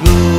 go